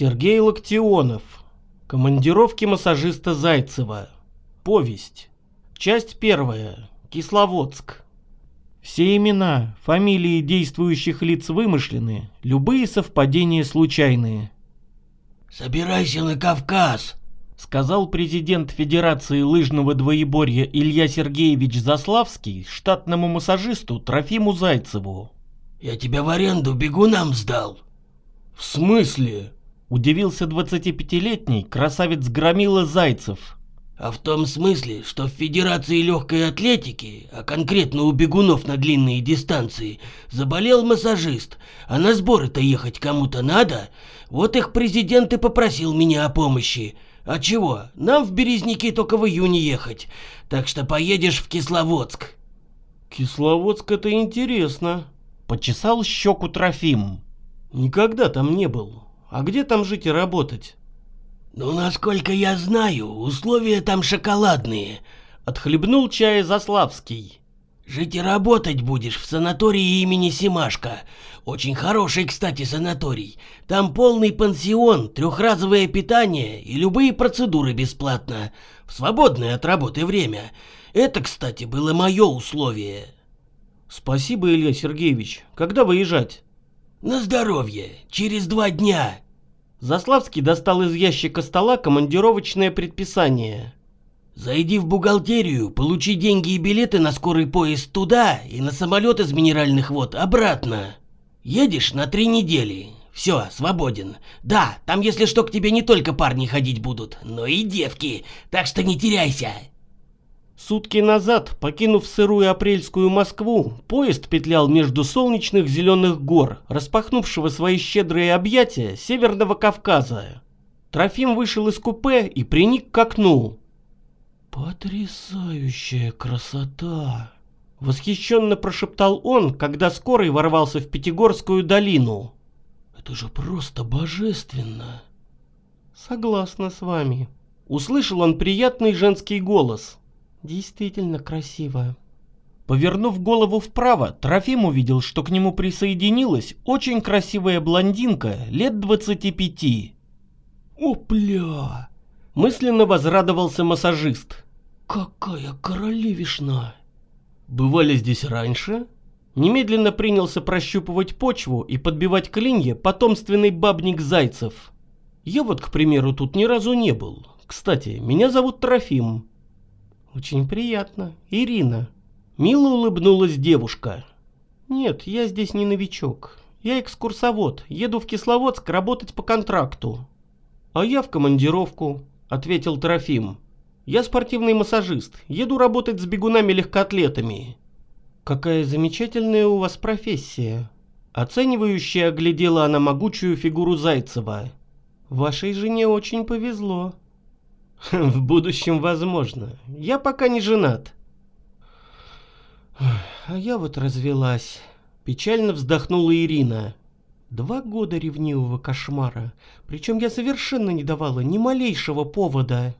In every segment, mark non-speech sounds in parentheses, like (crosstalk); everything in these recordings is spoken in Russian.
Сергей Локтионов. Командировки массажиста Зайцева. Повесть. Часть первая. Кисловодск. Все имена, фамилии действующих лиц вымышлены, любые совпадения случайные. «Собирайся на Кавказ», — сказал президент Федерации лыжного двоеборья Илья Сергеевич Заславский штатному массажисту Трофиму Зайцеву. «Я тебя в аренду бегунам сдал». «В смысле?» — удивился 25-летний красавец Громила Зайцев. «А в том смысле, что в Федерации легкой атлетики, а конкретно у бегунов на длинные дистанции, заболел массажист, а на сборы-то ехать кому-то надо, вот их президент и попросил меня о помощи. А чего, нам в Березники только в июне ехать, так что поедешь в Кисловодск». «Кисловодск это интересно», — почесал щеку Трофим. Никогда там не был. А где там жить и работать? Ну, насколько я знаю, условия там шоколадные. Отхлебнул чая Заславский. Жить и работать будешь в санатории имени Симашка. Очень хороший, кстати, санаторий. Там полный пансион, трехразовое питание и любые процедуры бесплатно. В свободное от работы время. Это, кстати, было мое условие. Спасибо, Илья Сергеевич. Когда выезжать? «На здоровье! Через два дня!» Заславский достал из ящика стола командировочное предписание. «Зайди в бухгалтерию, получи деньги и билеты на скорый поезд туда и на самолет из минеральных вод обратно. Едешь на три недели. Все, свободен. Да, там если что к тебе не только парни ходить будут, но и девки, так что не теряйся!» Сутки назад, покинув сырую апрельскую Москву, поезд петлял между солнечных зеленых гор, распахнувшего свои щедрые объятия Северного Кавказа. Трофим вышел из купе и приник к окну. «Потрясающая красота!» Восхищенно прошептал он, когда скорый ворвался в Пятигорскую долину. «Это же просто божественно!» «Согласна с вами», — услышал он приятный женский голос. Действительно красиво. Повернув голову вправо, Трофим увидел, что к нему присоединилась очень красивая блондинка лет 25. «Опля!» – мысленно возрадовался массажист. «Какая королевишна!» «Бывали здесь раньше?» Немедленно принялся прощупывать почву и подбивать клинья потомственный бабник Зайцев. «Я вот, к примеру, тут ни разу не был. Кстати, меня зовут Трофим. «Очень приятно. Ирина». Мило улыбнулась девушка. «Нет, я здесь не новичок. Я экскурсовод, еду в Кисловодск работать по контракту». «А я в командировку», — ответил Трофим. «Я спортивный массажист, еду работать с бегунами-легкоатлетами». «Какая замечательная у вас профессия», — оценивающая оглядела она могучую фигуру Зайцева. «Вашей жене очень повезло». (laughs) В будущем возможно. Я пока не женат. А я вот развелась. Печально вздохнула Ирина. Два года ревнивого кошмара. Причем я совершенно не давала ни малейшего повода.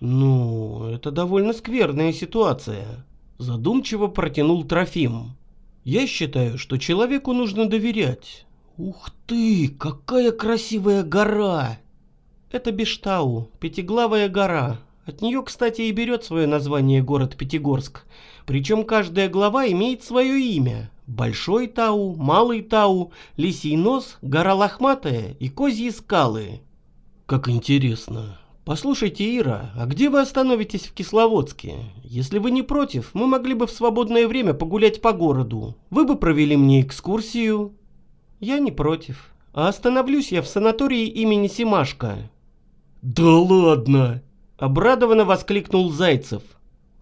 Ну, это довольно скверная ситуация. Задумчиво протянул Трофим. Я считаю, что человеку нужно доверять. Ух ты, какая красивая гора! Это Бештау, Пятиглавая гора. От нее, кстати, и берет свое название город Пятигорск. Причем каждая глава имеет свое имя. Большой Тау, Малый Тау, Лисий Нос, Гора Лохматая и Козьи Скалы. Как интересно. Послушайте, Ира, а где вы остановитесь в Кисловодске? Если вы не против, мы могли бы в свободное время погулять по городу. Вы бы провели мне экскурсию. Я не против. А остановлюсь я в санатории имени Симашка. «Да ладно!» – обрадованно воскликнул Зайцев.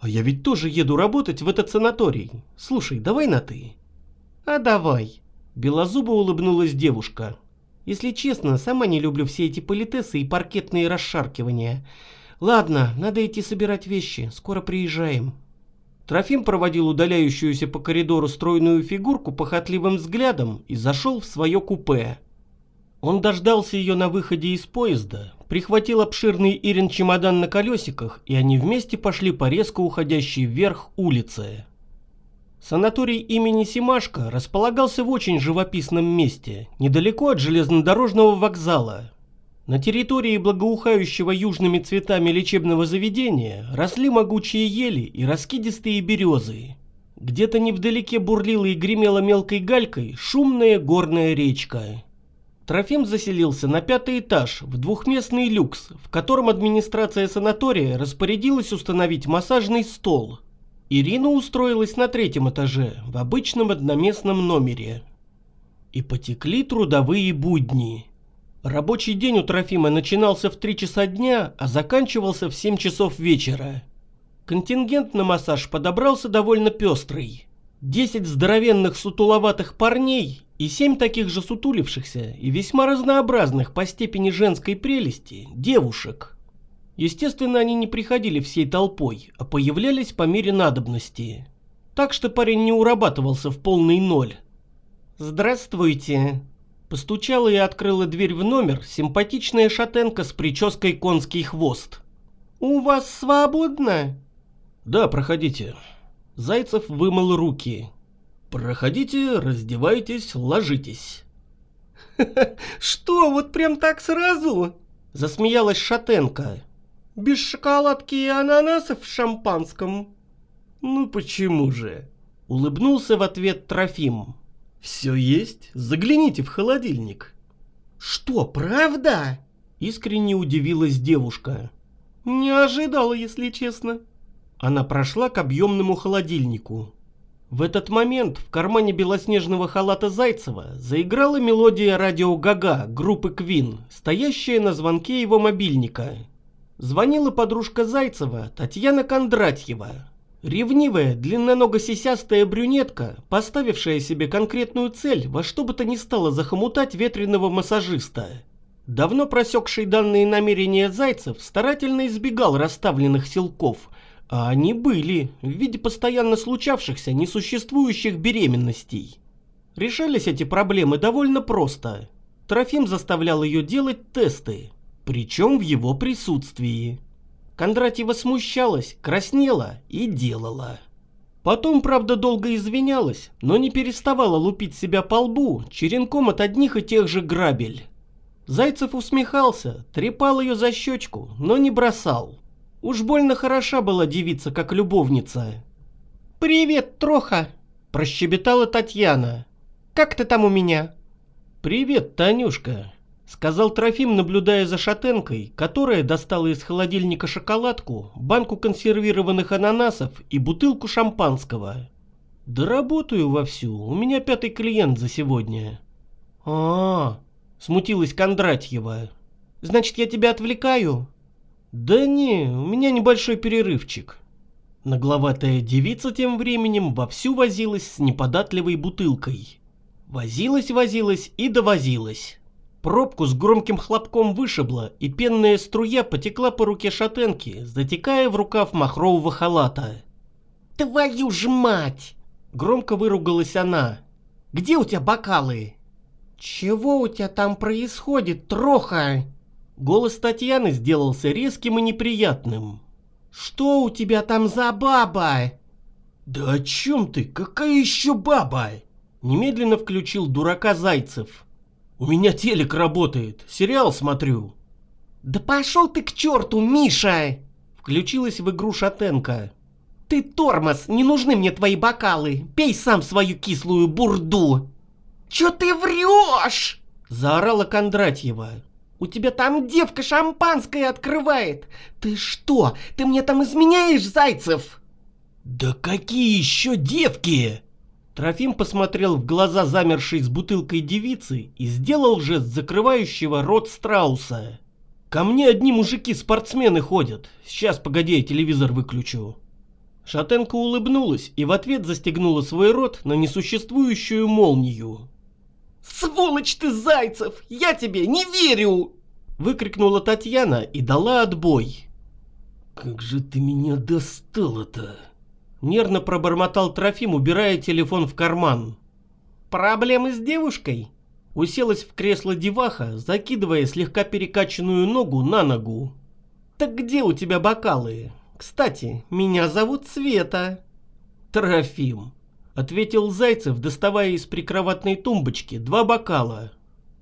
«А я ведь тоже еду работать в этот санаторий. Слушай, давай на «ты». «А давай!» – белозубо улыбнулась девушка. «Если честно, сама не люблю все эти политесы и паркетные расшаркивания. Ладно, надо идти собирать вещи, скоро приезжаем». Трофим проводил удаляющуюся по коридору стройную фигурку похотливым взглядом и зашел в свое купе. Он дождался ее на выходе из поезда, прихватил обширный Ирин чемодан на колесиках, и они вместе пошли по резко уходящей вверх улице. Санаторий имени Симашко располагался в очень живописном месте, недалеко от железнодорожного вокзала. На территории благоухающего южными цветами лечебного заведения росли могучие ели и раскидистые березы. Где-то невдалеке бурлила и гремела мелкой галькой шумная горная речка. Трофим заселился на пятый этаж в двухместный люкс, в котором администрация санатория распорядилась установить массажный стол. Ирина устроилась на третьем этаже в обычном одноместном номере. И потекли трудовые будни. Рабочий день у Трофима начинался в 3 часа дня, а заканчивался в 7 часов вечера. Контингент на массаж подобрался довольно пестрый. 10 здоровенных сутуловатых парней и 7 таких же сутулившихся и весьма разнообразных по степени женской прелести девушек. Естественно, они не приходили всей толпой, а появлялись по мере надобности. Так что парень не урабатывался в полный ноль. «Здравствуйте!» Постучала и открыла дверь в номер симпатичная шатенка с прической конский хвост. «У вас свободно?» «Да, проходите». Зайцев вымыл руки. «Проходите, раздевайтесь, ложитесь». (laughs) «Что, вот прям так сразу?» Засмеялась шатенка. «Без шоколадки и ананасов в шампанском?» «Ну почему же?» Улыбнулся в ответ Трофим. «Все есть? Загляните в холодильник». «Что, правда?» Искренне удивилась девушка. «Не ожидала, если честно». Она прошла к объемному холодильнику. В этот момент в кармане белоснежного халата Зайцева заиграла мелодия радио Гага группы Квин, стоящая на звонке его мобильника. Звонила подружка Зайцева Татьяна Кондратьева, Ревнивая, длинноного-сисястая брюнетка, поставившая себе конкретную цель во что бы то ни стало захомутать ветреного массажиста. Давно просекший данные намерения Зайцев старательно избегал расставленных силков, а они были в виде постоянно случавшихся несуществующих беременностей. Решались эти проблемы довольно просто. Трофим заставлял ее делать тесты, причем в его присутствии. Кондратьева смущалась, краснела и делала. Потом, правда, долго извинялась, но не переставала лупить себя по лбу черенком от одних и тех же грабель. Зайцев усмехался, трепал ее за щечку, но не бросал. Уж больно хороша была девица, как любовница. «Привет, Троха!» – прощебетала Татьяна. «Как ты там у меня?» «Привет, Танюшка!» сказал Трофим, наблюдая за шатенкой, которая достала из холодильника шоколадку, банку консервированных ананасов и бутылку шампанского. «Да работаю вовсю, у меня пятый клиент за сегодня». А, -а, -а смутилась Кондратьева. «Значит, я тебя отвлекаю?» «Да не, у меня небольшой перерывчик». Нагловатая девица тем временем вовсю возилась с неподатливой бутылкой. Возилась-возилась и довозилась. Пробку с громким хлопком вышибла, и пенная струя потекла по руке шатенки, затекая в рукав махрового халата. «Твою ж мать!» — громко выругалась она. «Где у тебя бокалы?» «Чего у тебя там происходит, троха?» Голос Татьяны сделался резким и неприятным. «Что у тебя там за баба?» «Да о чем ты? Какая еще баба?» Немедленно включил дурака Зайцев. У меня телек работает, сериал смотрю. Да пошел ты к черту, Миша! Включилась в игру Шатенко. Ты тормоз, не нужны мне твои бокалы. Пей сам свою кислую бурду. Че ты врешь? Заорала Кондратьева. У тебя там девка шампанское открывает. Ты что, ты мне там изменяешь, Зайцев? Да какие еще девки? Трофим посмотрел в глаза замершей с бутылкой девицы и сделал жест закрывающего рот страуса. «Ко мне одни мужики-спортсмены ходят. Сейчас, погоди, я телевизор выключу». Шатенко улыбнулась и в ответ застегнула свой рот на несуществующую молнию. «Сволочь ты, Зайцев! Я тебе не верю!» Выкрикнула Татьяна и дала отбой. «Как же ты меня достала-то!» Нервно пробормотал Трофим, убирая телефон в карман. «Проблемы с девушкой?» Уселась в кресло деваха, закидывая слегка перекачанную ногу на ногу. «Так где у тебя бокалы? Кстати, меня зовут Света». «Трофим», — ответил Зайцев, доставая из прикроватной тумбочки два бокала.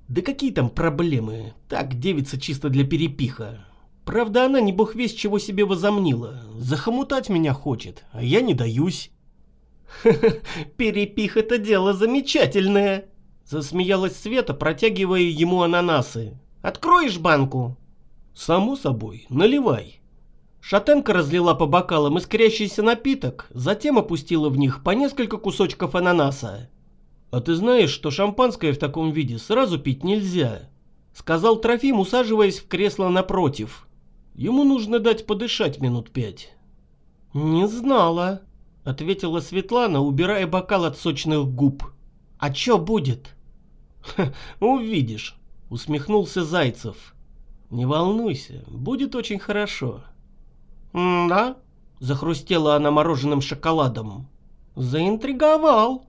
Да какие там проблемы? Так, девица чисто для перепиха. Правда, она не бог весь чего себе возомнила. Захомутать меня хочет, а я не даюсь. перепих это дело замечательное, засмеялась Света, протягивая ему ананасы. Откроешь банку? Само собой, наливай. Шатенка разлила по бокалам искрящийся напиток, затем опустила в них по несколько кусочков ананаса. «А ты знаешь, что шампанское в таком виде сразу пить нельзя?» — сказал Трофим, усаживаясь в кресло напротив. «Ему нужно дать подышать минут пять». «Не знала», — ответила Светлана, убирая бокал от сочных губ. «А чё будет?» «Увидишь», — усмехнулся Зайцев. «Не волнуйся, будет очень хорошо». «Да?» — захрустела она мороженым шоколадом. «Заинтриговал».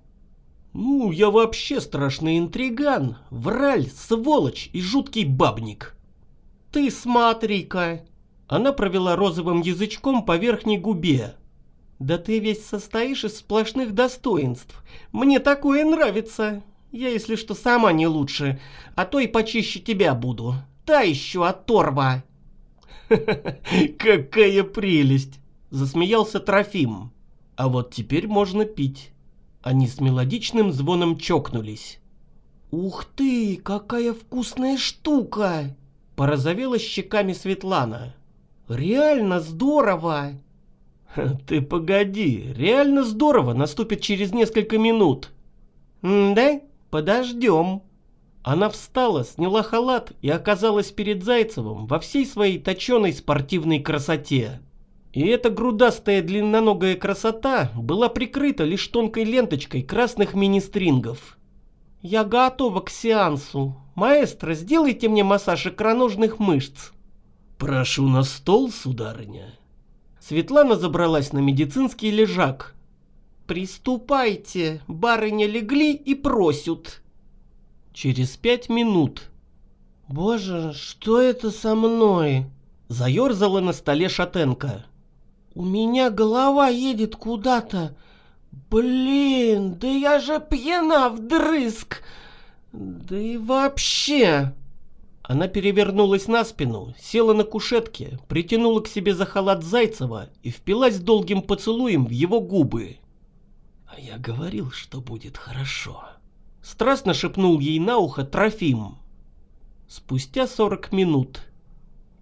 Ну, я вообще страшный интриган, враль, сволочь и жуткий бабник. Ты смотри-ка. Она провела розовым язычком по верхней губе. Да ты весь состоишь из сплошных достоинств. Мне такое нравится. Я, если что, сама не лучше, а то и почище тебя буду. Та еще оторва. (laughs) Какая прелесть! Засмеялся Трофим. А вот теперь можно пить. Они с мелодичным звоном чокнулись. «Ух ты, какая вкусная штука!» Порозовела щеками Светлана. «Реально здорово!» (laughs) «Ты погоди, реально здорово наступит через несколько минут!» «Да? Подождем!» Она встала, сняла халат и оказалась перед Зайцевым во всей своей точеной спортивной красоте. И эта грудастая длинноногая красота была прикрыта лишь тонкой ленточкой красных мини-стрингов. «Я готова к сеансу. Маэстро, сделайте мне массаж икроножных мышц». «Прошу на стол, сударыня». Светлана забралась на медицинский лежак. «Приступайте, барыня легли и просят». Через пять минут. «Боже, что это со мной?» Заерзала на столе шатенка. У меня голова едет куда-то. Блин, да я же пьяна вдрызг. Да и вообще... Она перевернулась на спину, села на кушетке, притянула к себе за халат Зайцева и впилась долгим поцелуем в его губы. «А я говорил, что будет хорошо», — страстно шепнул ей на ухо Трофим. Спустя сорок минут.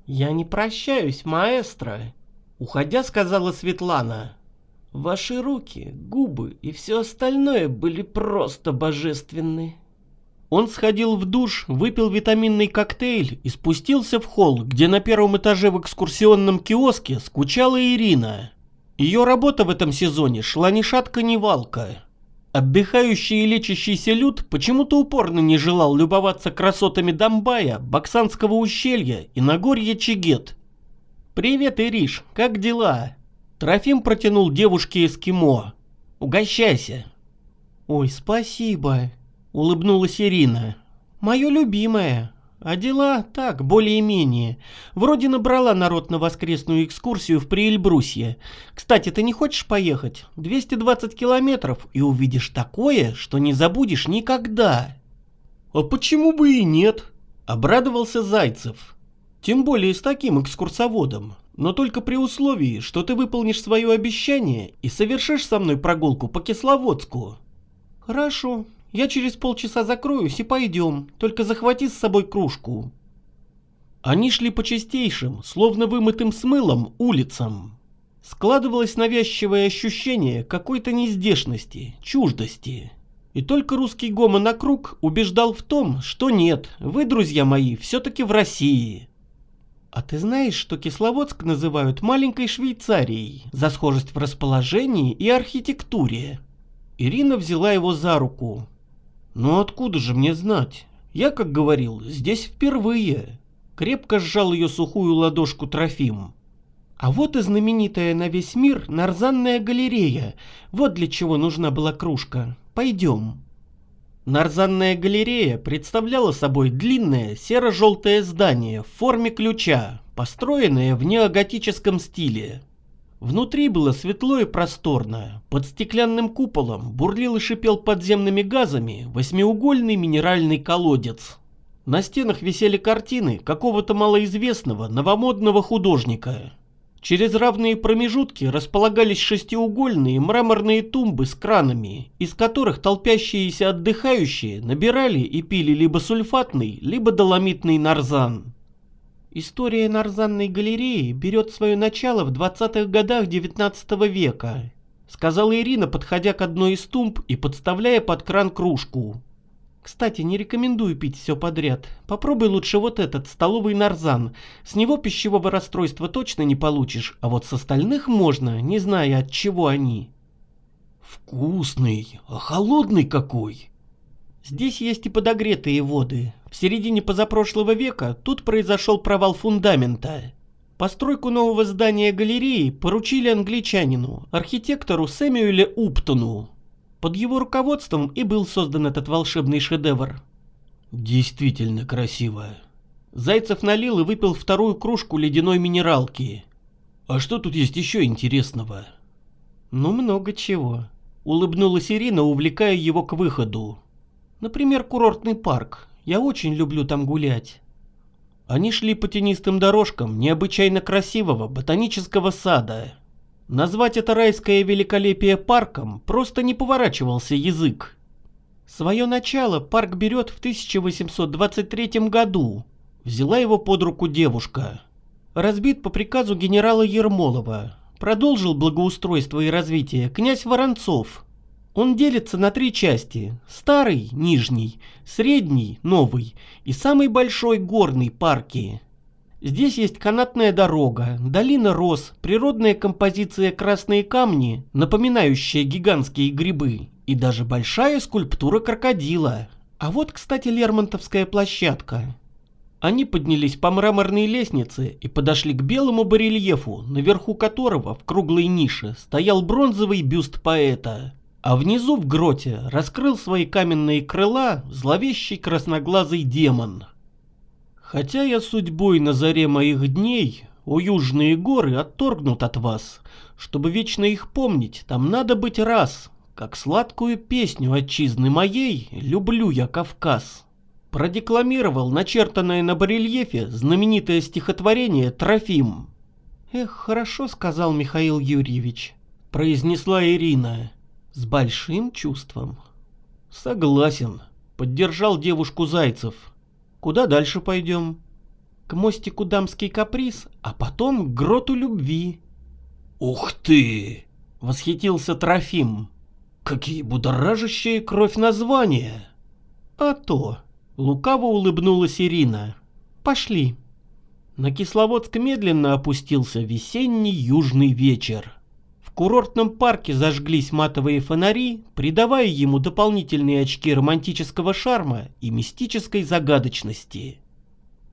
«Я не прощаюсь, маэстро», Уходя, сказала Светлана. Ваши руки, губы и все остальное были просто божественны. Он сходил в душ, выпил витаминный коктейль и спустился в холл, где на первом этаже в экскурсионном киоске скучала Ирина. Ее работа в этом сезоне шла ни шатка, ни валка. Отдыхающий и лечащийся люд почему-то упорно не желал любоваться красотами Домбая, Баксанского ущелья и Нагорья Чигет – «Привет, Ириш, как дела?» Трофим протянул девушке эскимо. «Угощайся». «Ой, спасибо», — улыбнулась Ирина. «Мое любимое. А дела так, более-менее. Вроде набрала народ на воскресную экскурсию в Приэльбрусье. Кстати, ты не хочешь поехать? 220 километров, и увидишь такое, что не забудешь никогда». «А почему бы и нет?» — обрадовался Зайцев. Тем более с таким экскурсоводом. Но только при условии, что ты выполнишь свое обещание и совершишь со мной прогулку по Кисловодску. Хорошо, я через полчаса закроюсь и пойдем, только захвати с собой кружку. Они шли по чистейшим, словно вымытым с мылом, улицам. Складывалось навязчивое ощущение какой-то нездешности, чуждости. И только русский гомон на круг убеждал в том, что нет, вы, друзья мои, все-таки в России. А ты знаешь, что Кисловодск называют маленькой Швейцарией за схожесть в расположении и архитектуре? Ирина взяла его за руку. Ну откуда же мне знать? Я, как говорил, здесь впервые. Крепко сжал ее сухую ладошку Трофим. А вот и знаменитая на весь мир Нарзанная галерея. Вот для чего нужна была кружка. Пойдем. Нарзанная галерея представляла собой длинное серо-желтое здание в форме ключа, построенное в неоготическом стиле. Внутри было светло и просторно. Под стеклянным куполом бурлил и шипел подземными газами восьмиугольный минеральный колодец. На стенах висели картины какого-то малоизвестного новомодного художника. Через равные промежутки располагались шестиугольные мраморные тумбы с кранами, из которых толпящиеся отдыхающие набирали и пили либо сульфатный, либо доломитный нарзан. История нарзанной галереи берет свое начало в 20-х годах XIX века, сказала Ирина, подходя к одной из тумб и подставляя под кран кружку. Кстати, не рекомендую пить все подряд. Попробуй лучше вот этот столовый нарзан. С него пищевого расстройства точно не получишь, а вот с остальных можно, не зная от чего они. Вкусный, а холодный какой. Здесь есть и подогретые воды. В середине позапрошлого века тут произошел провал фундамента. Постройку нового здания галереи поручили англичанину, архитектору Сэмюэле Уптону. Под его руководством и был создан этот волшебный шедевр. Действительно красиво. Зайцев налил и выпил вторую кружку ледяной минералки. А что тут есть еще интересного? Ну, много чего. Улыбнулась Ирина, увлекая его к выходу. Например, курортный парк. Я очень люблю там гулять. Они шли по тенистым дорожкам необычайно красивого ботанического сада. Назвать это райское великолепие парком просто не поворачивался язык. Свое начало парк берет в 1823 году. Взяла его под руку девушка. Разбит по приказу генерала Ермолова. Продолжил благоустройство и развитие князь Воронцов. Он делится на три части. Старый, нижний, средний, новый и самый большой горный парки. Здесь есть канатная дорога, долина роз, природная композиция красные камни, напоминающая гигантские грибы, и даже большая скульптура крокодила. А вот, кстати, Лермонтовская площадка. Они поднялись по мраморной лестнице и подошли к белому барельефу, наверху которого в круглой нише стоял бронзовый бюст поэта. А внизу в гроте раскрыл свои каменные крыла зловещий красноглазый демон – Хотя я судьбой на заре моих дней, у южные горы отторгнут от вас. Чтобы вечно их помнить, там надо быть раз, как сладкую песню отчизны моей «Люблю я Кавказ». Продекламировал начертанное на барельефе знаменитое стихотворение «Трофим». «Эх, хорошо», — сказал Михаил Юрьевич, — произнесла Ирина, с большим чувством. «Согласен», — поддержал девушку Зайцев. Куда дальше пойдем? К мостику дамский каприз, а потом к гроту любви. Ух ты! Восхитился Трофим. Какие будоражащие кровь названия! А то! Лукаво улыбнулась Ирина. Пошли. На Кисловодск медленно опустился весенний южный вечер курортном парке зажглись матовые фонари, придавая ему дополнительные очки романтического шарма и мистической загадочности.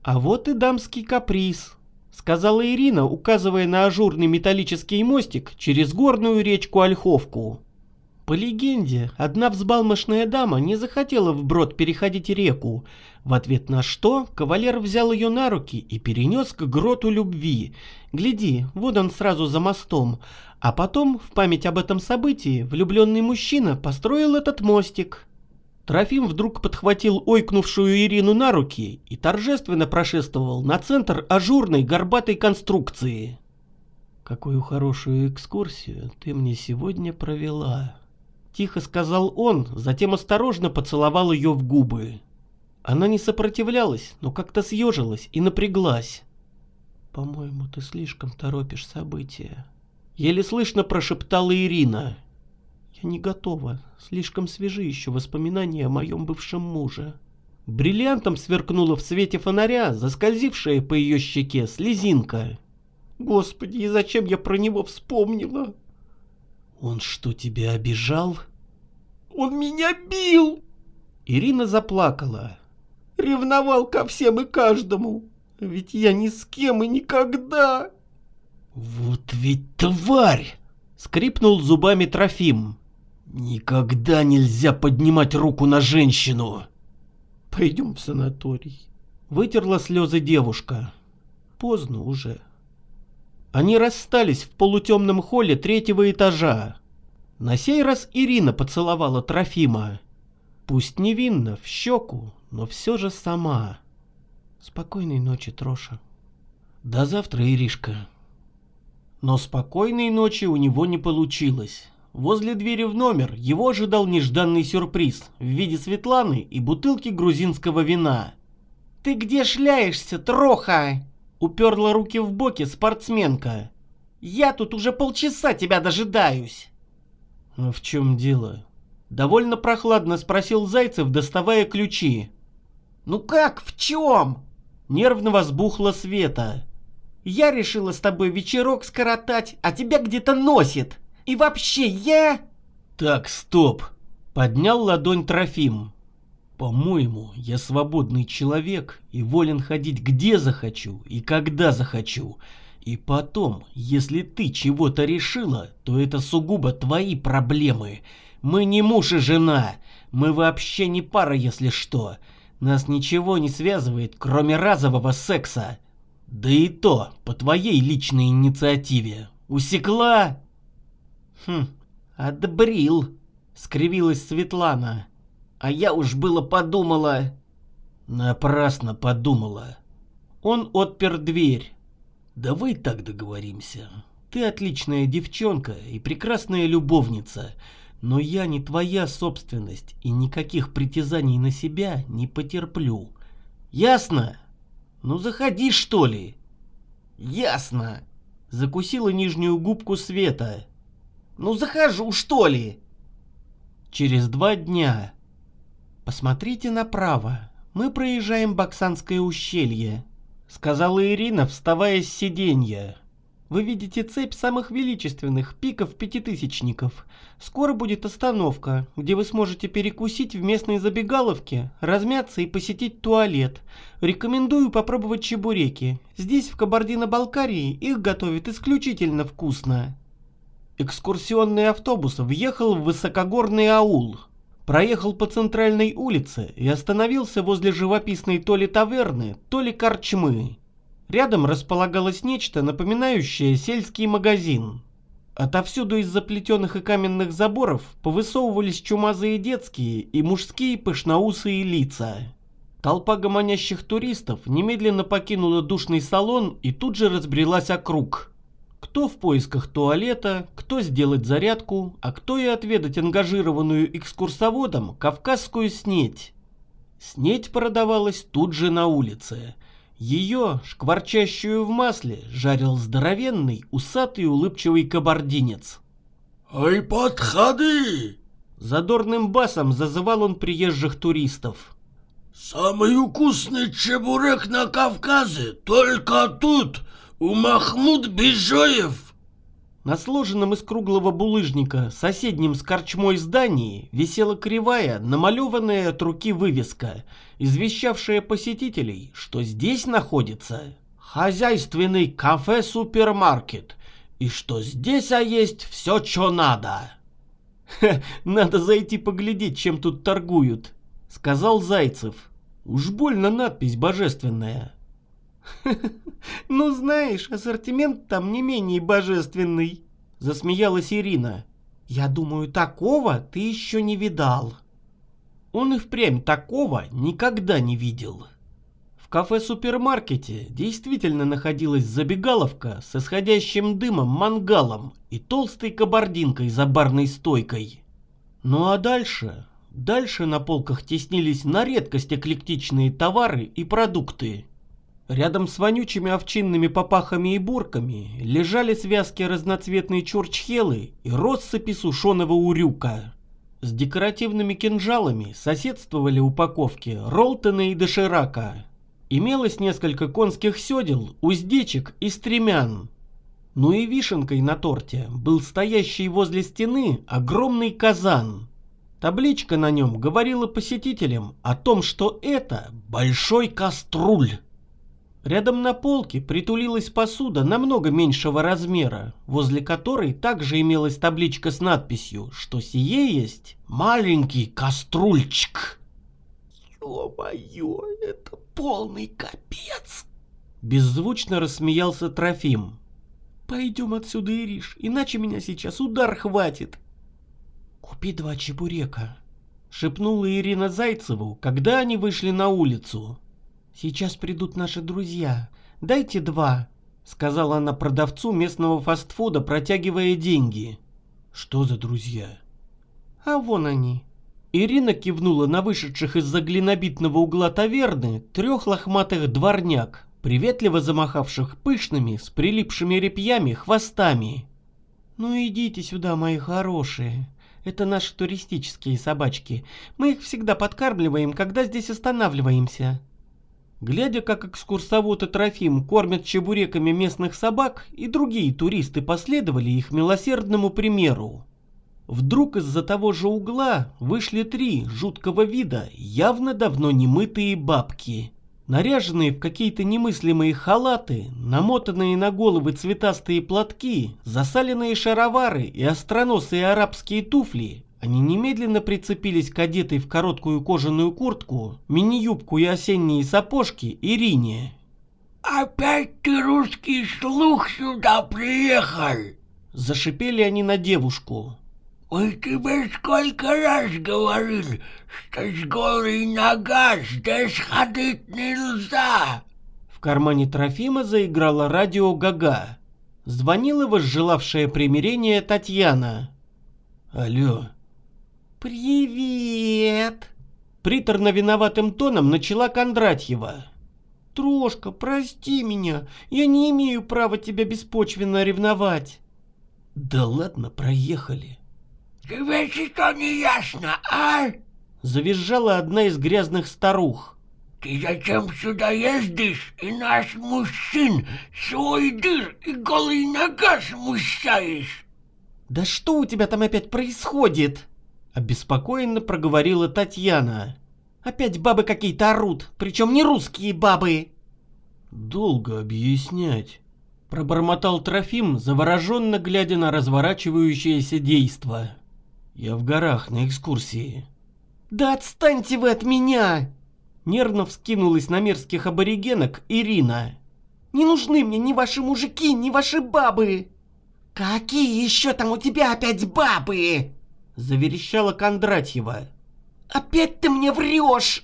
«А вот и дамский каприз», — сказала Ирина, указывая на ажурный металлический мостик через горную речку Ольховку. По легенде, одна взбалмошная дама не захотела вброд переходить реку, в ответ на что кавалер взял ее на руки и перенес к гроту любви. Гляди, вот он сразу за мостом, а потом, в память об этом событии, влюбленный мужчина построил этот мостик. Трофим вдруг подхватил ойкнувшую Ирину на руки и торжественно прошествовал на центр ажурной горбатой конструкции. «Какую хорошую экскурсию ты мне сегодня провела!» Тихо сказал он, затем осторожно поцеловал ее в губы. Она не сопротивлялась, но как-то съежилась и напряглась. «По-моему, ты слишком торопишь события», — еле слышно прошептала Ирина. «Я не готова, слишком свежи еще воспоминания о моем бывшем муже». Бриллиантом сверкнула в свете фонаря, заскользившая по ее щеке слезинка. «Господи, и зачем я про него вспомнила?» «Он что, тебя обижал?» «Он меня бил!» Ирина заплакала. «Ревновал ко всем и каждому. Ведь я ни с кем и никогда...» «Вот ведь тварь!» — скрипнул зубами Трофим. «Никогда нельзя поднимать руку на женщину!» «Пойдем в санаторий», — вытерла слезы девушка. «Поздно уже». Они расстались в полутемном холле третьего этажа. На сей раз Ирина поцеловала Трофима. Пусть невинно, в щеку, но все же сама. Спокойной ночи, Троша. До завтра, Иришка. Но спокойной ночи у него не получилось. Возле двери в номер его ожидал нежданный сюрприз в виде Светланы и бутылки грузинского вина. «Ты где шляешься, троха?» Уперла руки в боки спортсменка. «Я тут уже полчаса тебя дожидаюсь». «А в чем дело?» Довольно прохладно спросил Зайцев, доставая ключи. «Ну как, в чем?» Нервно возбухла Света. «Я решила с тобой вечерок скоротать, а тебя где-то носит. И вообще я...» «Так, стоп!» Поднял ладонь Трофим. По-моему, я свободный человек и волен ходить где захочу и когда захочу. И потом, если ты чего-то решила, то это сугубо твои проблемы. Мы не муж и жена. Мы вообще не пара, если что. Нас ничего не связывает, кроме разового секса. Да и то, по твоей личной инициативе. Усекла? Хм, отбрил, скривилась Светлана. А я уж было подумала... Напрасно подумала. Он отпер дверь. Давай так договоримся. Ты отличная девчонка и прекрасная любовница, но я не твоя собственность и никаких притязаний на себя не потерплю. Ясно? Ну заходи, что ли? Ясно. Закусила нижнюю губку Света. Ну захожу, что ли? Через два дня «Посмотрите направо. Мы проезжаем Баксанское ущелье», — сказала Ирина, вставая с сиденья. «Вы видите цепь самых величественных пиков пятитысячников. Скоро будет остановка, где вы сможете перекусить в местной забегаловке, размяться и посетить туалет. Рекомендую попробовать чебуреки. Здесь, в Кабардино-Балкарии, их готовят исключительно вкусно». Экскурсионный автобус въехал в высокогорный аул, проехал по центральной улице и остановился возле живописной то ли таверны, то ли корчмы. Рядом располагалось нечто, напоминающее сельский магазин. Отовсюду из заплетенных и каменных заборов повысовывались чумазые детские и мужские пышноусые лица. Толпа гомонящих туристов немедленно покинула душный салон и тут же разбрелась округ. Кто в поисках туалета, кто сделать зарядку, а кто и отведать ангажированную экскурсоводом кавказскую снеть. Снеть продавалась тут же на улице. Ее, шкварчащую в масле, жарил здоровенный, усатый улыбчивый кабардинец. «Ай, подходи!» Задорным басом зазывал он приезжих туристов. «Самый вкусный чебурек на Кавказе, только тут, у Махмуд Бежоев. На сложенном из круглого булыжника соседнем с корчмой здании висела кривая, намалеванная от руки вывеска, извещавшая посетителей, что здесь находится хозяйственный кафе-супермаркет, и что здесь а есть все, что надо. «Ха, надо зайти поглядеть, чем тут торгуют», — сказал Зайцев. «Уж больно надпись божественная». (laughs) «Ну знаешь, ассортимент там не менее божественный», — засмеялась Ирина. «Я думаю, такого ты еще не видал». Он и впрямь такого никогда не видел. В кафе-супермаркете действительно находилась забегаловка с исходящим дымом мангалом и толстой кабардинкой за барной стойкой. Ну а дальше... Дальше на полках теснились на редкость эклектичные товары и продукты. Рядом с вонючими овчинными попахами и бурками лежали связки разноцветной чурчхелы и россыпи сушеного урюка. С декоративными кинжалами соседствовали упаковки Ролтона и Доширака. Имелось несколько конских седел, уздечек и стремян. Ну и вишенкой на торте был стоящий возле стены огромный казан. Табличка на нем говорила посетителям о том, что это большой каструль. Рядом на полке притулилась посуда намного меньшего размера, возле которой также имелась табличка с надписью, что сие есть маленький каструльчик. «Ё-моё, это полный капец!» Беззвучно рассмеялся Трофим. «Пойдем отсюда, Ириш, иначе меня сейчас удар хватит». «Купи два чебурека», — шепнула Ирина Зайцеву, когда они вышли на улицу. Сейчас придут наши друзья. Дайте два, сказала она продавцу местного фастфуда, протягивая деньги. Что за друзья? А вон они. Ирина кивнула на вышедших из-за глинобитного угла таверны трех лохматых дворняк, приветливо замахавших пышными, с прилипшими репьями, хвостами. «Ну идите сюда, мои хорошие. Это наши туристические собачки. Мы их всегда подкармливаем, когда здесь останавливаемся». Глядя, как экскурсовод и Трофим кормят чебуреками местных собак, и другие туристы последовали их милосердному примеру. Вдруг из-за того же угла вышли три жуткого вида, явно давно не мытые бабки. Наряженные в какие-то немыслимые халаты, намотанные на головы цветастые платки, засаленные шаровары и остроносые арабские туфли, они немедленно прицепились к одетой в короткую кожаную куртку, мини-юбку и осенние сапожки Ирине. «Опять ты, русский слух, сюда приехал!» Зашипели они на девушку. «Мы тебе сколько раз говорил, что с голой нога здесь ходить нельзя!» В кармане Трофима заиграло радио «Гага». Звонила возжелавшая примирения Татьяна. «Алло, «Привет!» Приторно виноватым тоном начала Кондратьева. «Трошка, прости меня, я не имею права тебя беспочвенно ревновать». да ладно, проехали». «Тебе что не ясно, а?» Завизжала одна из грязных старух. «Ты зачем сюда ездишь и наш мужчин свой дыр и голый нога смущаешь?» «Да что у тебя там опять происходит?» Обеспокоенно проговорила Татьяна. Опять бабы какие-то орут, причем не русские бабы. Долго объяснять. Пробормотал Трофим, завороженно глядя на разворачивающееся действо. Я в горах на экскурсии. Да отстаньте вы от меня! Нервно вскинулась на мерзких аборигенок Ирина. Не нужны мне ни ваши мужики, ни ваши бабы. Какие еще там у тебя опять бабы? Заверещала Кондратьева. «Опять ты мне врешь!»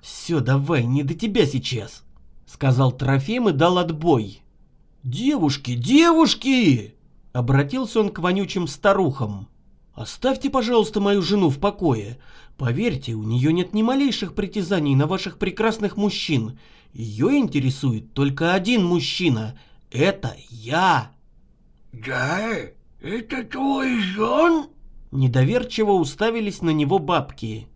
«Все, давай, не до тебя сейчас», — сказал Трофим и дал отбой. «Девушки, девушки!» — обратился он к вонючим старухам. «Оставьте, пожалуйста, мою жену в покое. Поверьте, у нее нет ни малейших притязаний на ваших прекрасных мужчин. Ее интересует только один мужчина. Это я!» «Да? Это твой жен?» Недоверчиво уставились на него бабки.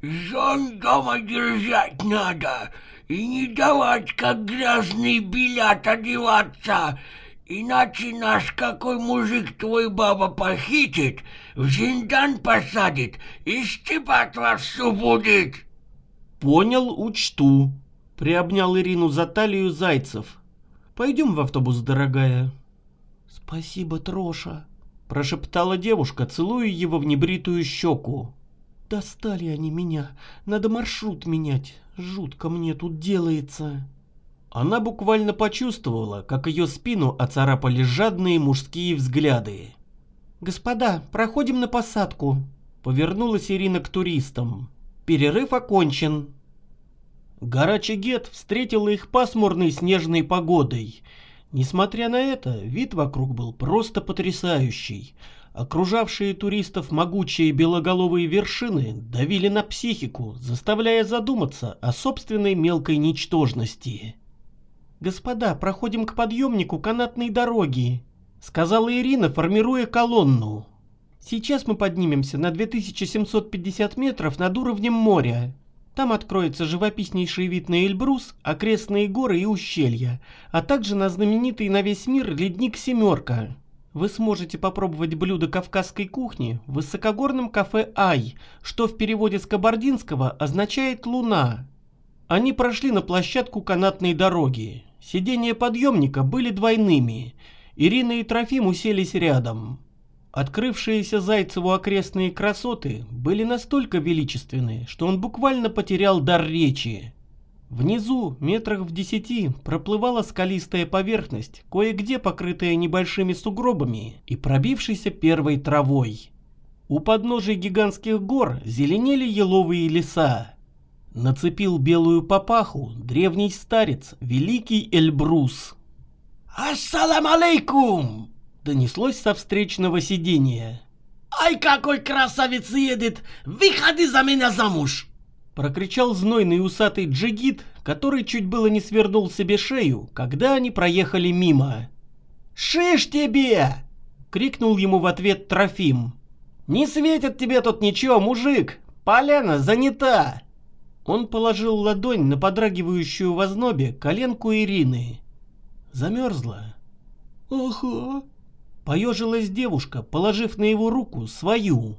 «Жен дома держать надо и не давать, как грязный билят одеваться, иначе наш какой мужик твой баба похитит, в зиндан посадит и стебать вас всю будет». «Понял, учту», — приобнял Ирину за талию Зайцев. «Пойдем в автобус, дорогая». «Спасибо, Троша», Прошептала девушка, целуя его в небритую щеку. «Достали они меня. Надо маршрут менять. Жутко мне тут делается». Она буквально почувствовала, как ее спину оцарапали жадные мужские взгляды. «Господа, проходим на посадку», — повернулась Ирина к туристам. «Перерыв окончен». Гора Чегет встретила их пасмурной снежной погодой — Несмотря на это, вид вокруг был просто потрясающий. Окружавшие туристов могучие белоголовые вершины давили на психику, заставляя задуматься о собственной мелкой ничтожности. «Господа, проходим к подъемнику канатной дороги», — сказала Ирина, формируя колонну. «Сейчас мы поднимемся на 2750 метров над уровнем моря. Там откроется живописнейший вид на Эльбрус, окрестные горы и ущелья, а также на знаменитый на весь мир ледник «Семерка». Вы сможете попробовать блюда кавказской кухни в высокогорном кафе «Ай», что в переводе с кабардинского означает «луна». Они прошли на площадку канатной дороги. Сиденья подъемника были двойными. Ирина и Трофим уселись рядом. Открывшиеся Зайцеву окрестные красоты были настолько величественны, что он буквально потерял дар речи. Внизу, метрах в десяти, проплывала скалистая поверхность, кое-где покрытая небольшими сугробами и пробившейся первой травой. У подножия гигантских гор зеленели еловые леса. нацепил белую папаху древний старец, великий Эльбрус. «Ассалам алейкум!» Донеслось со встречного сидения. «Ай, какой красавец едет! Выходи за меня замуж!» Прокричал знойный усатый джигит, который чуть было не свернул себе шею, когда они проехали мимо. «Шиш тебе!» — крикнул ему в ответ Трофим. «Не светит тебе тут ничего, мужик! Поляна занята!» Он положил ладонь на подрагивающую в ознобе коленку Ирины. Замерзла. «Ага», — поежилась девушка, положив на его руку свою.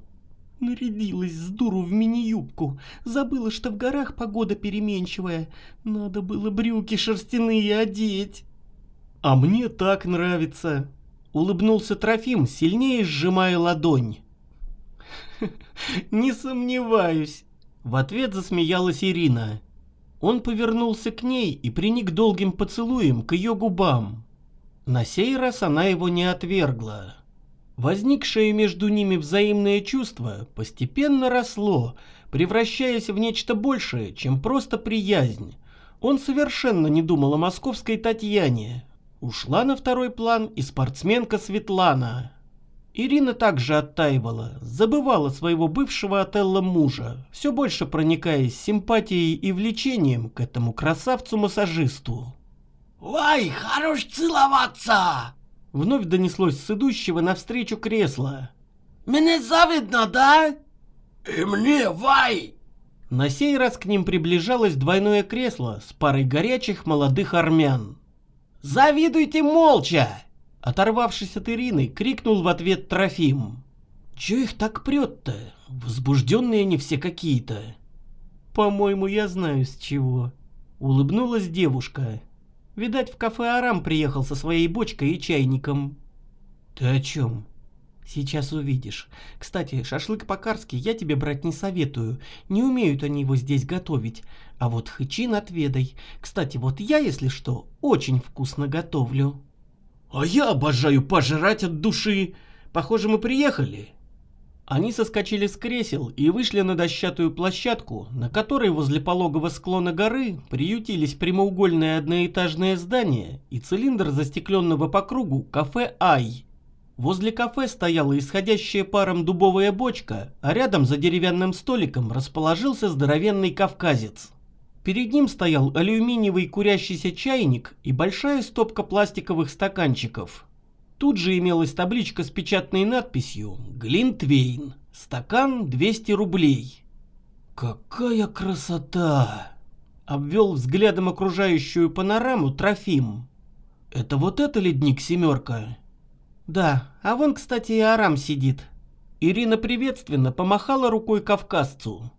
Нарядилась с дуру в мини-юбку. Забыла, что в горах погода переменчивая. Надо было брюки шерстяные одеть. А мне так нравится. Улыбнулся Трофим, сильнее сжимая ладонь. Не сомневаюсь. В ответ засмеялась Ирина. Он повернулся к ней и приник долгим поцелуем к ее губам. На сей раз она его не отвергла. Возникшее между ними взаимное чувство постепенно росло, превращаясь в нечто большее, чем просто приязнь. Он совершенно не думал о московской Татьяне. Ушла на второй план и спортсменка Светлана. Ирина также оттаивала, забывала своего бывшего Отелло мужа, все больше проникаясь симпатией и влечением к этому красавцу-массажисту. «Вай, хорош целоваться!» Вновь донеслось с идущего навстречу кресла. «Мне завидно, да?» «И мне, Вай!» На сей раз к ним приближалось двойное кресло с парой горячих молодых армян. «Завидуйте молча!» Оторвавшись от Ирины, крикнул в ответ Трофим. «Чё их так прет-то? Возбужденные они все какие-то». «По-моему, я знаю с чего», — улыбнулась девушка. Видать, в кафе Арам приехал со своей бочкой и чайником. Ты о чем? Сейчас увидишь. Кстати, шашлык по-карски я тебе брать не советую. Не умеют они его здесь готовить. А вот хычин отведай. Кстати, вот я, если что, очень вкусно готовлю. А я обожаю пожрать от души. Похоже, мы приехали. Они соскочили с кресел и вышли на дощатую площадку, на которой возле пологого склона горы приютились прямоугольное одноэтажное здание и цилиндр застекленного по кругу кафе «Ай». Возле кафе стояла исходящая паром дубовая бочка, а рядом за деревянным столиком расположился здоровенный кавказец. Перед ним стоял алюминиевый курящийся чайник и большая стопка пластиковых стаканчиков. Тут же имелась табличка с печатной надписью «Глинтвейн. Стакан 200 рублей». «Какая красота!» — обвел взглядом окружающую панораму Трофим. «Это вот это ледник семерка?» «Да, а вон, кстати, и Арам сидит». Ирина приветственно помахала рукой кавказцу.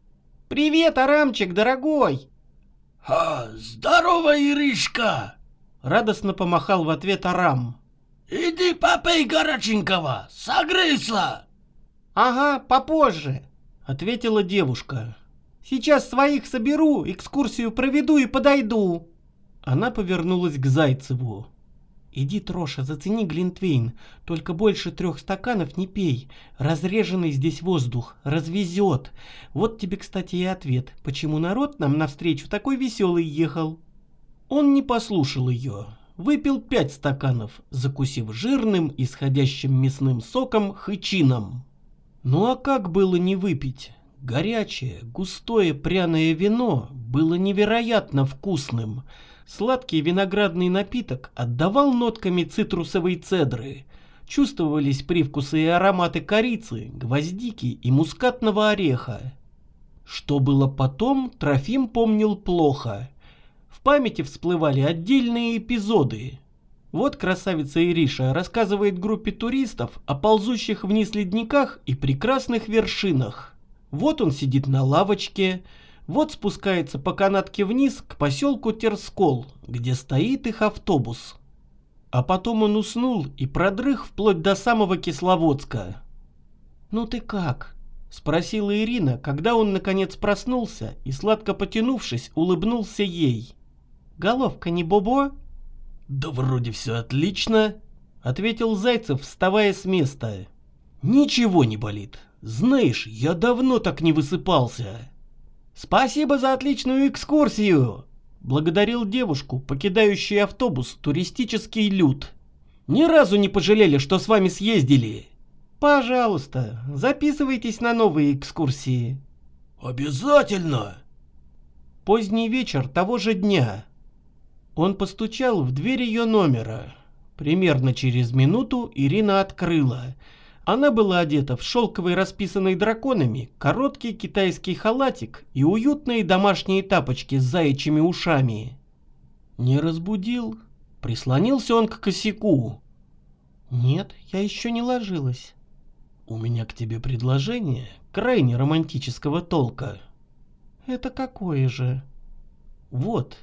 «Привет, Арамчик, дорогой!» «А, здорово, Иришка!» Радостно помахал в ответ Арам. «Иди попей горяченького, согрейся!» «Ага, попозже», — ответила девушка. «Сейчас своих соберу, экскурсию проведу и подойду». Она повернулась к Зайцеву. «Иди, Троша, зацени Глинтвейн, только больше трех стаканов не пей. Разреженный здесь воздух, развезет. Вот тебе, кстати, и ответ, почему народ нам навстречу такой веселый ехал». Он не послушал ее, выпил пять стаканов, закусив жирным, исходящим мясным соком хычином. Ну а как было не выпить? Горячее, густое пряное вино было невероятно вкусным. Сладкий виноградный напиток отдавал нотками цитрусовой цедры. Чувствовались привкусы и ароматы корицы, гвоздики и мускатного ореха. Что было потом, Трофим помнил плохо. В памяти всплывали отдельные эпизоды. Вот красавица Ириша рассказывает группе туристов о ползущих вниз ледниках и прекрасных вершинах. Вот он сидит на лавочке, вот спускается по канатке вниз к поселку Терскол, где стоит их автобус. А потом он уснул и продрых вплоть до самого Кисловодска. «Ну ты как?» — спросила Ирина, когда он наконец проснулся и, сладко потянувшись, улыбнулся ей. Головка не бобо? Да вроде все отлично, ответил Зайцев, вставая с места. Ничего не болит. Знаешь, я давно так не высыпался. Спасибо за отличную экскурсию! Благодарил девушку, покидающий автобус, туристический люд. Ни разу не пожалели, что с вами съездили. Пожалуйста, записывайтесь на новые экскурсии. Обязательно! Поздний вечер того же дня. Он постучал в дверь ее номера. Примерно через минуту Ирина открыла. Она была одета в шелковый расписанный драконами, короткий китайский халатик и уютные домашние тапочки с заячьими ушами. Не разбудил? Прислонился он к косяку. Нет, я еще не ложилась. У меня к тебе предложение крайне романтического толка. Это какое же? Вот.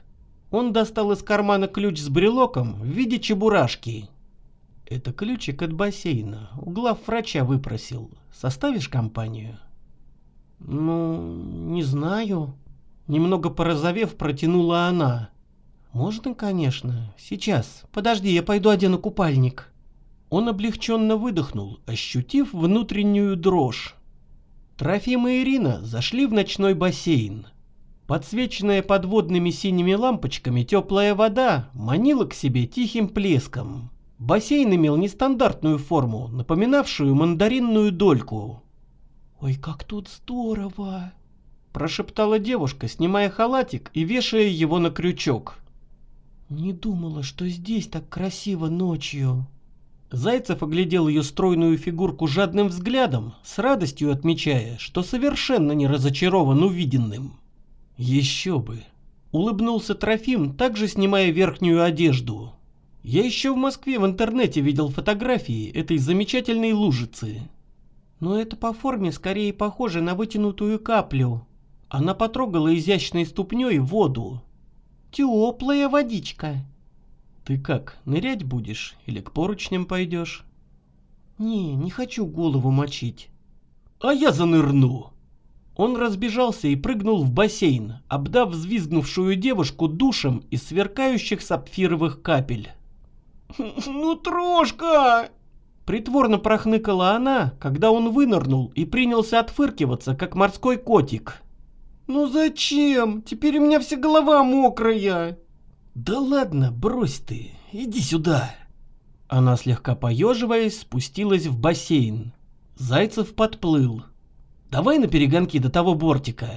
Он достал из кармана ключ с брелоком в виде чебурашки. Это ключик от бассейна. У глав врача выпросил. Составишь компанию? Ну, не знаю. Немного порозовев, протянула она. Можно, конечно. Сейчас. Подожди, я пойду одену купальник. Он облегченно выдохнул, ощутив внутреннюю дрожь. Трофим и Ирина зашли в ночной бассейн. Подсвеченная подводными синими лампочками теплая вода манила к себе тихим плеском. Бассейн имел нестандартную форму, напоминавшую мандаринную дольку. «Ой, как тут здорово!» – прошептала девушка, снимая халатик и вешая его на крючок. «Не думала, что здесь так красиво ночью». Зайцев оглядел ее стройную фигурку жадным взглядом, с радостью отмечая, что совершенно не разочарован увиденным. «Еще бы!» — улыбнулся Трофим, также снимая верхнюю одежду. «Я еще в Москве в интернете видел фотографии этой замечательной лужицы. Но это по форме скорее похоже на вытянутую каплю. Она потрогала изящной ступней воду. Теплая водичка!» Ты как, нырять будешь или к поручням пойдешь? Не, не хочу голову мочить. А я занырну. Он разбежался и прыгнул в бассейн, обдав взвизгнувшую девушку душем из сверкающих сапфировых капель. (laughs) «Ну, трошка!» Притворно прохныкала она, когда он вынырнул и принялся отфыркиваться, как морской котик. «Ну зачем? Теперь у меня вся голова мокрая!» «Да ладно, брось ты, иди сюда!» Она, слегка поеживаясь, спустилась в бассейн. Зайцев подплыл. «Давай на перегонки до того бортика».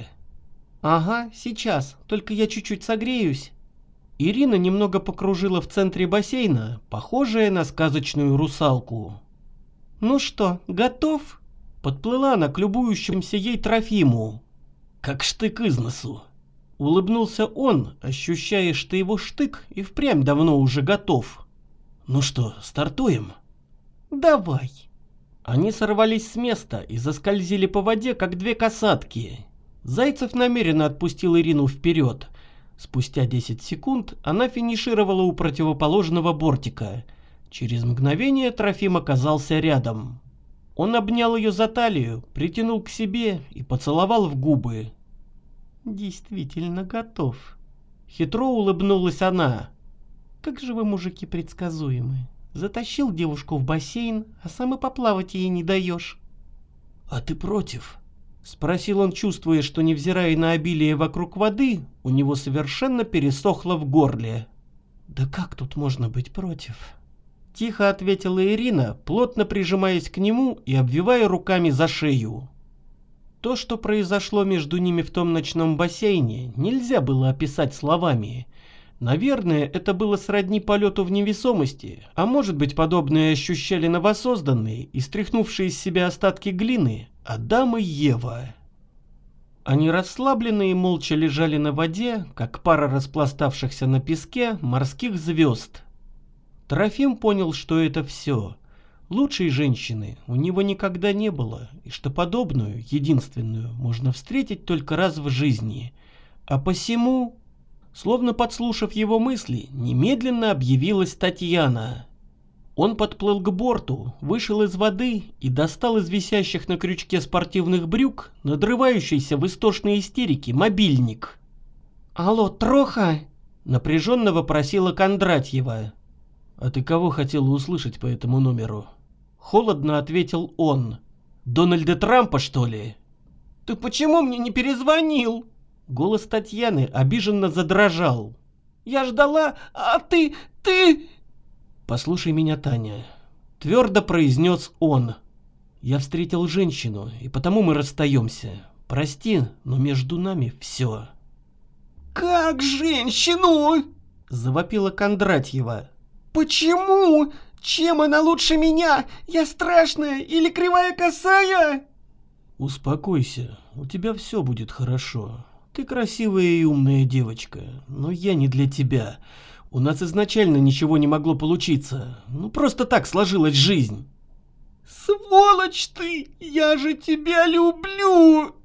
«Ага, сейчас, только я чуть-чуть согреюсь». Ирина немного покружила в центре бассейна, похожая на сказочную русалку. «Ну что, готов?» Подплыла она к любующимся ей Трофиму. «Как штык из носу», Улыбнулся он, ощущая, что его штык и впрямь давно уже готов. «Ну что, стартуем?» «Давай». Они сорвались с места и заскользили по воде, как две касатки. Зайцев намеренно отпустил Ирину вперед. Спустя 10 секунд она финишировала у противоположного бортика. Через мгновение Трофим оказался рядом. Он обнял ее за талию, притянул к себе и поцеловал в губы. Действительно готов. Хитро улыбнулась она. Как же вы, мужики, предсказуемы. Затащил девушку в бассейн, а сам и поплавать ей не даешь. А ты против? Спросил он, чувствуя, что невзирая на обилие вокруг воды, у него совершенно пересохло в горле. Да как тут можно быть против? Тихо ответила Ирина, плотно прижимаясь к нему и обвивая руками за шею. То, что произошло между ними в том ночном бассейне, нельзя было описать словами. Наверное, это было сродни полету в невесомости, а может быть подобное ощущали новосозданные и стряхнувшие из себя остатки глины Адам и Ева. Они расслабленные молча лежали на воде, как пара распластавшихся на песке морских звезд. Трофим понял, что это все — Лучшей женщины у него никогда не было, и что подобную, единственную, можно встретить только раз в жизни. А посему, словно подслушав его мысли, немедленно объявилась Татьяна. Он подплыл к борту, вышел из воды и достал из висящих на крючке спортивных брюк, надрывающийся в истошной истерике, мобильник. «Алло, Троха!» — напряженно вопросила Кондратьева. «А ты кого хотела услышать по этому номеру?» Холодно ответил он. Дональда Трампа, что ли? Ты почему мне не перезвонил? Голос Татьяны обиженно задрожал. «Я ждала, а ты... ты...» «Послушай меня, Таня», — твердо произнес он. «Я встретил женщину, и потому мы расстаемся. Прости, но между нами все». «Как женщину?» — завопила Кондратьева. «Почему? Чем она лучше меня? Я страшная или кривая косая?» «Успокойся, у тебя все будет хорошо. Ты красивая и умная девочка, но я не для тебя. У нас изначально ничего не могло получиться. Ну просто так сложилась жизнь». «Сволочь ты! Я же тебя люблю!»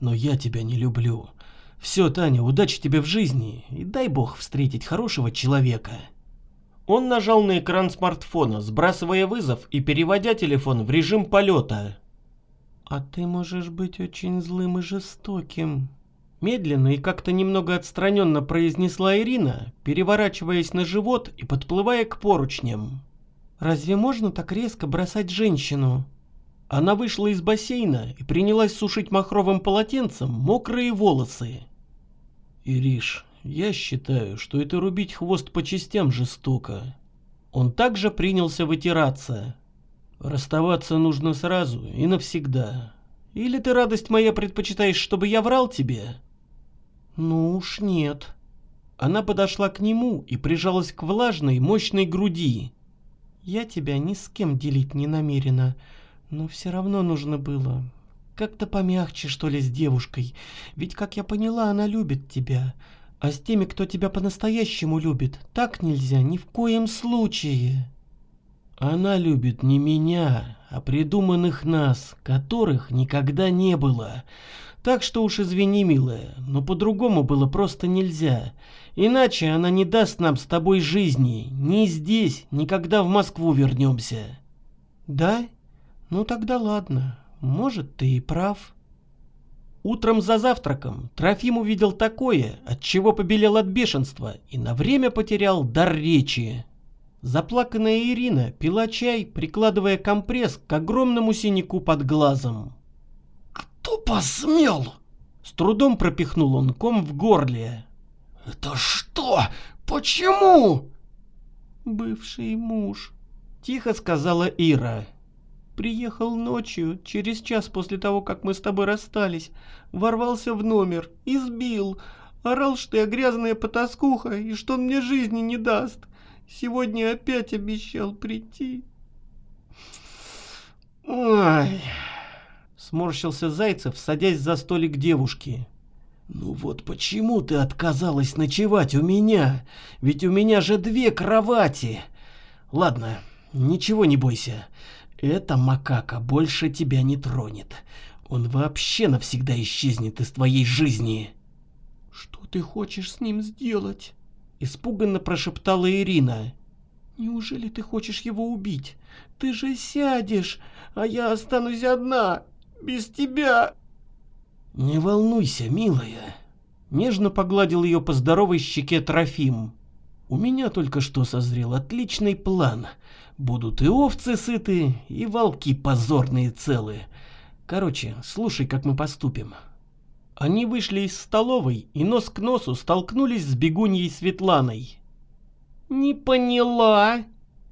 «Но я тебя не люблю. Все, Таня, удачи тебе в жизни и дай бог встретить хорошего человека». Он нажал на экран смартфона, сбрасывая вызов и переводя телефон в режим полета. «А ты можешь быть очень злым и жестоким», Медленно и как-то немного отстраненно произнесла Ирина, переворачиваясь на живот и подплывая к поручням. «Разве можно так резко бросать женщину?» Она вышла из бассейна и принялась сушить махровым полотенцем мокрые волосы. «Ириш, я считаю, что это рубить хвост по частям жестоко». Он также принялся вытираться. «Расставаться нужно сразу и навсегда. Или ты, радость моя, предпочитаешь, чтобы я врал тебе?» «Ну уж нет». Она подошла к нему и прижалась к влажной, мощной груди. «Я тебя ни с кем делить не намерена, но все равно нужно было. Как-то помягче, что ли, с девушкой, ведь, как я поняла, она любит тебя. А с теми, кто тебя по-настоящему любит, так нельзя ни в коем случае». Она любит не меня, а придуманных нас, которых никогда не было. Так что уж извини, милая, но по-другому было просто нельзя. Иначе она не даст нам с тобой жизни, ни здесь, ни когда в Москву вернемся. Да? Ну тогда ладно, может ты и прав. Утром за завтраком Трофим увидел такое, от чего побелел от бешенства и на время потерял дар речи. Заплаканная Ирина пила чай, прикладывая компресс к огромному синяку под глазом. «Кто посмел?» С трудом пропихнул он ком в горле. «Это что? Почему?» «Бывший муж», — тихо сказала Ира. «Приехал ночью, через час после того, как мы с тобой расстались, ворвался в номер, избил, орал, что я грязная потаскуха и что он мне жизни не даст. Сегодня опять обещал прийти». «Ой...» Сморщился Зайцев, садясь за столик девушки. «Ну вот почему ты отказалась ночевать у меня? Ведь у меня же две кровати!» «Ладно, ничего не бойся. Эта макака больше тебя не тронет. Он вообще навсегда исчезнет из твоей жизни!» «Что ты хочешь с ним сделать?» Испуганно прошептала Ирина. «Неужели ты хочешь его убить? Ты же сядешь, а я останусь одна!» Без тебя. Не волнуйся, милая. Нежно погладил ее по здоровой щеке Трофим. У меня только что созрел отличный план. Будут и овцы сыты, и волки позорные целые. Короче, слушай, как мы поступим. Они вышли из столовой и нос к носу столкнулись с бегуньей Светланой. «Не поняла!»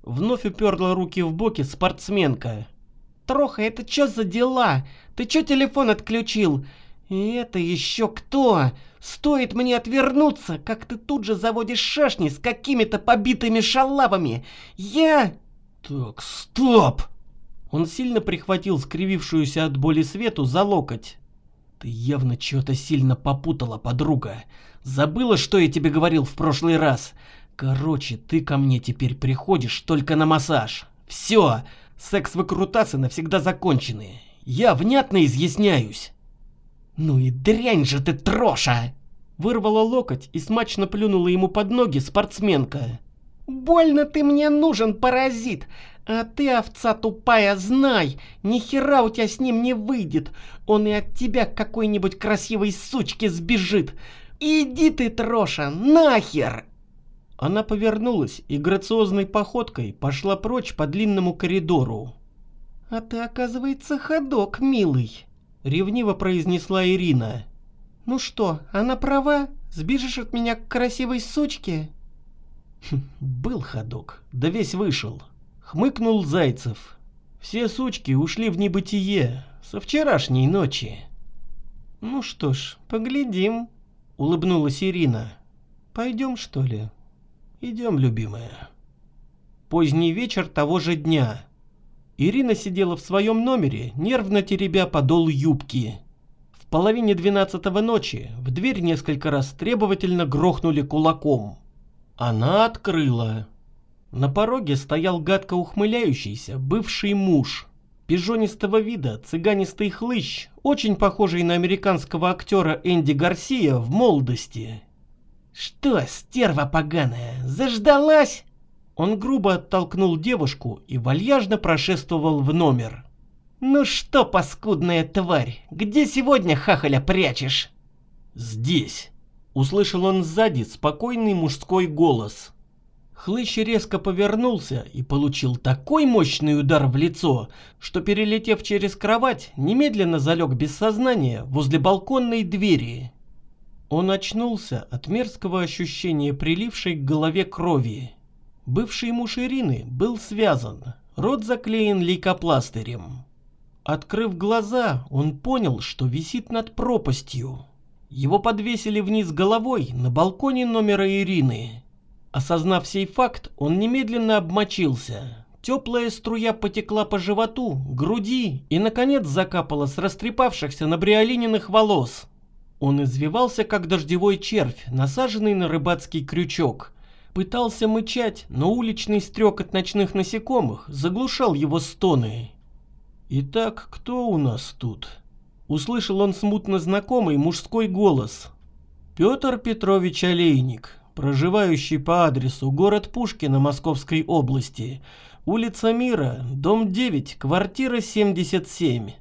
Вновь уперла руки в боки спортсменка. Троха, это что за дела? Ты чё телефон отключил? И это еще кто? Стоит мне отвернуться, как ты тут же заводишь шашни с какими-то побитыми шалавами. Я... Так, стоп! Он сильно прихватил скривившуюся от боли Свету за локоть. Ты явно что-то сильно попутала, подруга. Забыла, что я тебе говорил в прошлый раз? Короче, ты ко мне теперь приходишь только на массаж. Все, Секс-выкрутасы навсегда закончены. Я внятно изъясняюсь. Ну и дрянь же ты, троша! Вырвала локоть и смачно плюнула ему под ноги спортсменка. Больно ты мне нужен, паразит! А ты, овца тупая, знай, ни хера у тебя с ним не выйдет. Он и от тебя какой-нибудь красивой сучки сбежит. Иди ты, троша, нахер! Она повернулась и грациозной походкой пошла прочь по длинному коридору. «А ты, оказывается, ходок, милый», — ревниво произнесла Ирина. Ну что, она права? Сбежишь от меня к красивой сучке? Был ходок, да весь вышел. Хмыкнул Зайцев. Все сучки ушли в небытие со вчерашней ночи. Ну что ж, поглядим, улыбнулась Ирина. Пойдем, что ли? Идем, любимая. Поздний вечер того же дня. Ирина сидела в своем номере, нервно теребя подол юбки. В половине двенадцатого ночи в дверь несколько раз требовательно грохнули кулаком. Она открыла. На пороге стоял гадко ухмыляющийся бывший муж. Пижонистого вида цыганистый хлыщ, очень похожий на американского актера Энди Гарсия в молодости. «Что, стерва поганая, заждалась?» Он грубо оттолкнул девушку и вальяжно прошествовал в номер. «Ну что, паскудная тварь, где сегодня хахаля прячешь?» «Здесь», — услышал он сзади спокойный мужской голос. Хлыщ резко повернулся и получил такой мощный удар в лицо, что, перелетев через кровать, немедленно залег без сознания возле балконной двери. Он очнулся от мерзкого ощущения прилившей к голове крови. Бывший муж Ирины был связан, рот заклеен лейкопластырем. Открыв глаза, он понял, что висит над пропастью. Его подвесили вниз головой на балконе номера Ирины. Осознав сей факт, он немедленно обмочился. Теплая струя потекла по животу, груди и, наконец, закапала с растрепавшихся набриолининых волос. Он извивался, как дождевой червь, насаженный на рыбацкий крючок – Пытался мычать, но уличный стрек ночных насекомых заглушал его стоны. «Итак, кто у нас тут?» Услышал он смутно знакомый мужской голос. «Петр Петрович Олейник, проживающий по адресу город Пушкина Московской области, улица Мира, дом 9, квартира 77».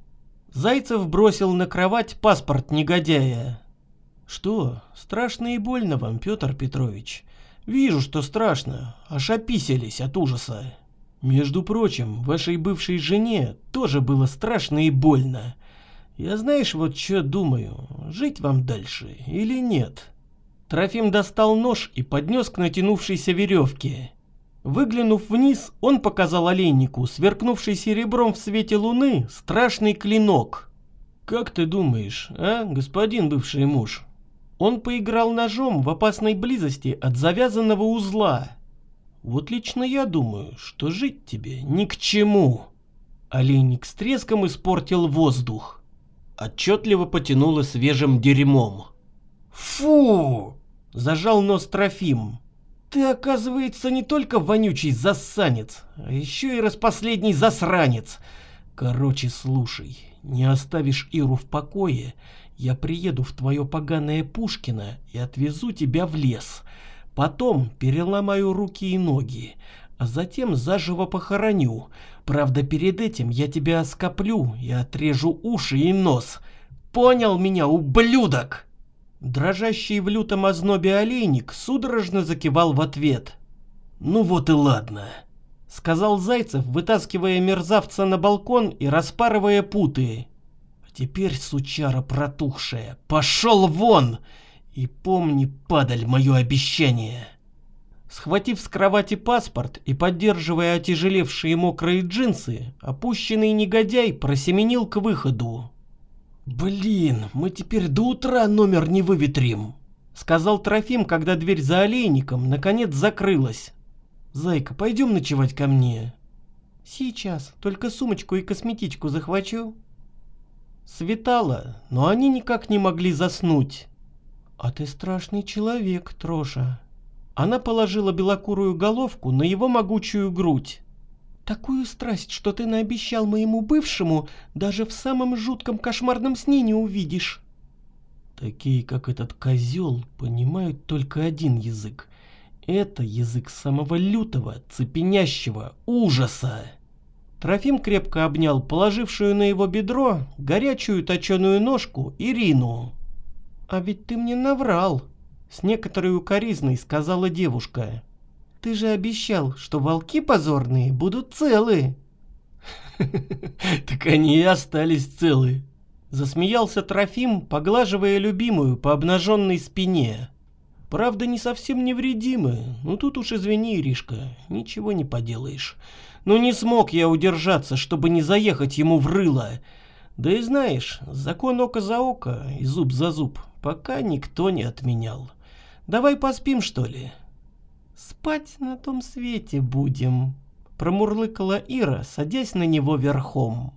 Зайцев бросил на кровать паспорт негодяя. «Что, страшно и больно вам, Петр Петрович?» Вижу, что страшно, аж описались от ужаса. Между прочим, вашей бывшей жене тоже было страшно и больно. Я знаешь, вот что думаю, жить вам дальше или нет? Трофим достал нож и поднес к натянувшейся веревке. Выглянув вниз, он показал олейнику, сверкнувший серебром в свете луны, страшный клинок. «Как ты думаешь, а, господин бывший муж?» Он поиграл ножом в опасной близости от завязанного узла. Вот лично я думаю, что жить тебе ни к чему. Олейник с треском испортил воздух. Отчетливо потянуло свежим дерьмом. Фу! Зажал нос Трофим. Ты, оказывается, не только вонючий засанец, а еще и распоследний засранец. Короче, слушай, не оставишь Иру в покое, я приеду в твое поганое Пушкино и отвезу тебя в лес. Потом переломаю руки и ноги, а затем заживо похороню. Правда, перед этим я тебя оскоплю и отрежу уши и нос. Понял меня, ублюдок?» Дрожащий в лютом ознобе олейник судорожно закивал в ответ. «Ну вот и ладно», — сказал Зайцев, вытаскивая мерзавца на балкон и распарывая путы. Теперь, сучара протухшая, пошел вон! И помни, падаль, мое обещание!» Схватив с кровати паспорт и поддерживая отяжелевшие мокрые джинсы, опущенный негодяй просеменил к выходу. «Блин, мы теперь до утра номер не выветрим», — сказал Трофим, когда дверь за олейником наконец закрылась. «Зайка, пойдем ночевать ко мне». «Сейчас, только сумочку и косметичку захвачу», Светало, но они никак не могли заснуть. «А ты страшный человек, Троша». Она положила белокурую головку на его могучую грудь. «Такую страсть, что ты наобещал моему бывшему, даже в самом жутком кошмарном сне не увидишь». Такие, как этот козел, понимают только один язык. Это язык самого лютого, цепенящего ужаса. Трофим крепко обнял положившую на его бедро горячую точеную ножку Ирину. «А ведь ты мне наврал», — с некоторой укоризной сказала девушка. «Ты же обещал, что волки позорные будут целы». (laughs) «Так они и остались целы», — Засмеялся Трофим, поглаживая любимую по обнаженной спине. Правда, не совсем невредимы. Ну тут уж извини, Иришка, ничего не поделаешь. Но не смог я удержаться, чтобы не заехать ему в рыло. Да и знаешь, закон око за око и зуб за зуб пока никто не отменял. Давай поспим, что ли? Спать на том свете будем, промурлыкала Ира, садясь на него верхом.